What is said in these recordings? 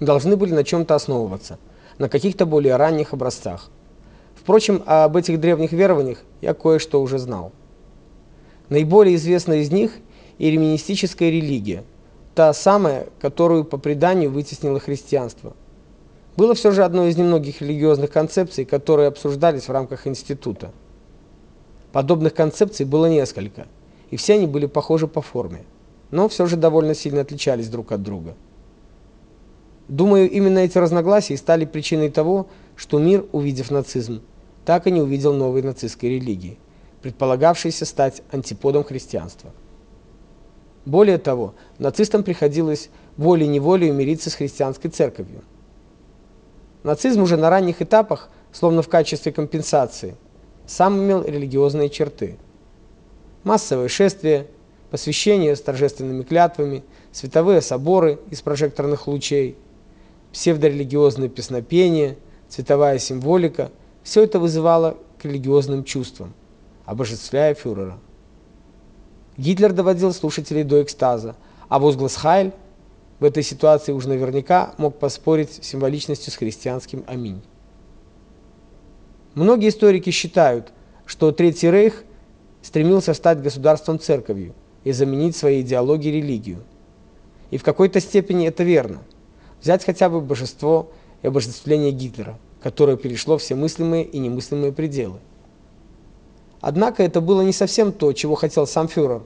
должны были на чем то основываться, на каких-то более ранних образцах. Впрочем, об этих древних верованиях я кое-что уже знал. Наиболее известная из них иереминистическая религия, та самая, которую по преданию вытеснило христианство. Было все же одной из немногих религиозных концепций, которые обсуждались в рамках института. Подобных концепций было несколько, и все они были похожи по форме, но все же довольно сильно отличались друг от друга. Думаю, именно эти разногласия стали причиной того, что мир, увидев нацизм, так и не увидел новой нацистской религии, предполагавшейся стать антиподом христианства. Более того, нацистам приходилось волей-неволей мириться с христианской церковью. Нацизм уже на ранних этапах, словно в качестве компенсации, сам имел религиозные черты. Массовые шествия, посвящения с торжественными клятвами, световые соборы из прожекторных лучей, псевдорелигиозные песнопения, цветовая символика все это вызывало к религиозным чувствам, обожествляя фюрера. Гитлер доводил слушателей до экстаза, а возглас «Хайль» в этой ситуации уж наверняка мог поспорить с символичностью с христианским «Аминь». Многие историки считают, что Третий Рейх стремился стать государством-церковью и заменить своей идеологией религию. И в какой-то степени это верно. Взять хотя бы божество и обожествление Гитлера, которое перешло все мыслимые и немыслимые пределы. Однако это было не совсем то, чего хотел сам фюрер,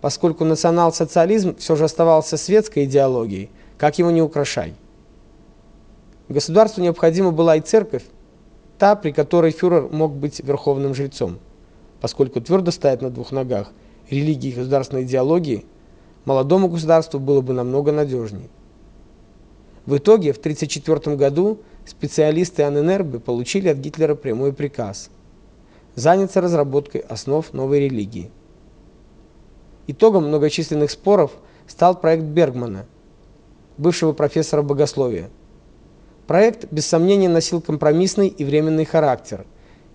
поскольку национал-социализм все же оставался светской идеологией, как его не украшай. Государству необходима была и церковь, та, при которой фюрер мог быть верховным жрецом, поскольку твердо стоять на двух ногах, религии и государственной идеологии, молодому государству было бы намного надежнее. В итоге в 1934 году специалисты Анненербе получили от Гитлера прямой приказ – заняться разработкой основ новой религии. Итогом многочисленных споров стал проект Бергмана, бывшего профессора богословия. Проект без сомнения носил компромиссный и временный характер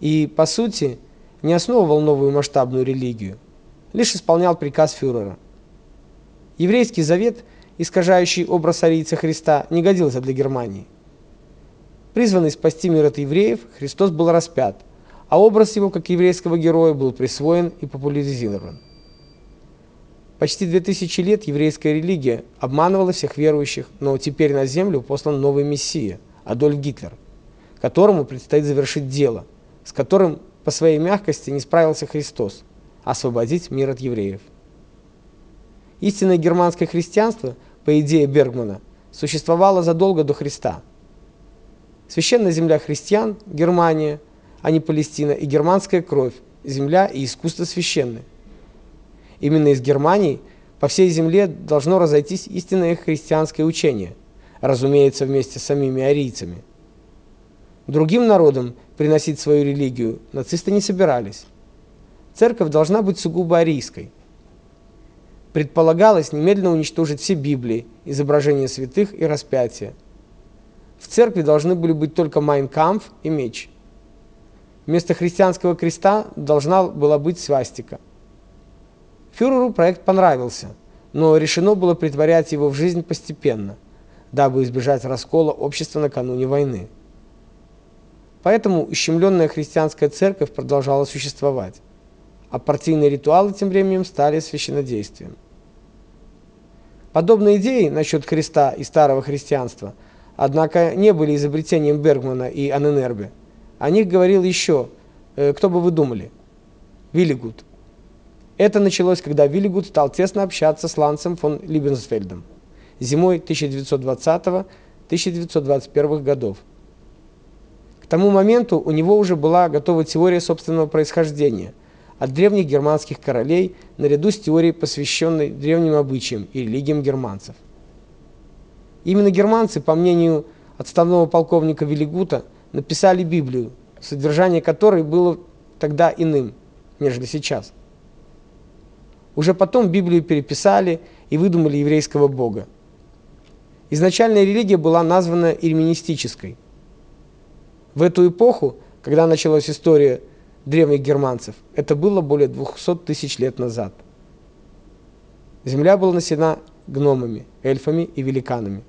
и, по сути, не основывал новую масштабную религию, лишь исполнял приказ фюрера. Еврейский завет, искажающий образ арийца Христа, не годился для Германии. Призванный спасти мир от евреев, Христос был распят – а образ его как еврейского героя был присвоен и популяризирован. Почти 2000 лет еврейская религия обманывала всех верующих, но теперь на землю послан новый мессия Адольф Гитлер, которому предстоит завершить дело, с которым по своей мягкости не справился Христос освободить мир от евреев. Истинное германское христианство, по идее Бергмана, существовало задолго до Христа. Священная земля христиан, Германия, а не Палестина, и германская кровь, земля и искусство священны. Именно из Германии по всей земле должно разойтись истинное христианское учение, разумеется, вместе с самими арийцами. Другим народам приносить свою религию нацисты не собирались. Церковь должна быть сугубо арийской. Предполагалось немедленно уничтожить все Библии, изображения святых и распятия. В церкви должны были быть только Майнкамф и меч. Вместо христианского креста должна была быть свастика. Фюреру проект понравился, но решено было притворять его в жизнь постепенно, дабы избежать раскола общества накануне войны. Поэтому ущемленная христианская церковь продолжала существовать, а партийные ритуалы тем временем стали священнодействием. Подобные идеи насчет Христа и старого христианства, однако, не были изобретением Бергмана и Анненербе. О них говорил еще, э, кто бы вы думали, Виллигуд. Это началось, когда Виллигуд стал тесно общаться с Лансом фон Либенсфельдом зимой 1920-1921 годов. К тому моменту у него уже была готова теория собственного происхождения от древних германских королей наряду с теорией, посвященной древним обычаям и религиям германцев. Именно германцы, по мнению отставного полковника Виллигута, написали Библию, содержание которой было тогда иным, нежели сейчас. Уже потом Библию переписали и выдумали еврейского бога. Изначальная религия была названа ирменистической. В эту эпоху, когда началась история древних германцев, это было более 200 тысяч лет назад. Земля была населена гномами, эльфами и великанами.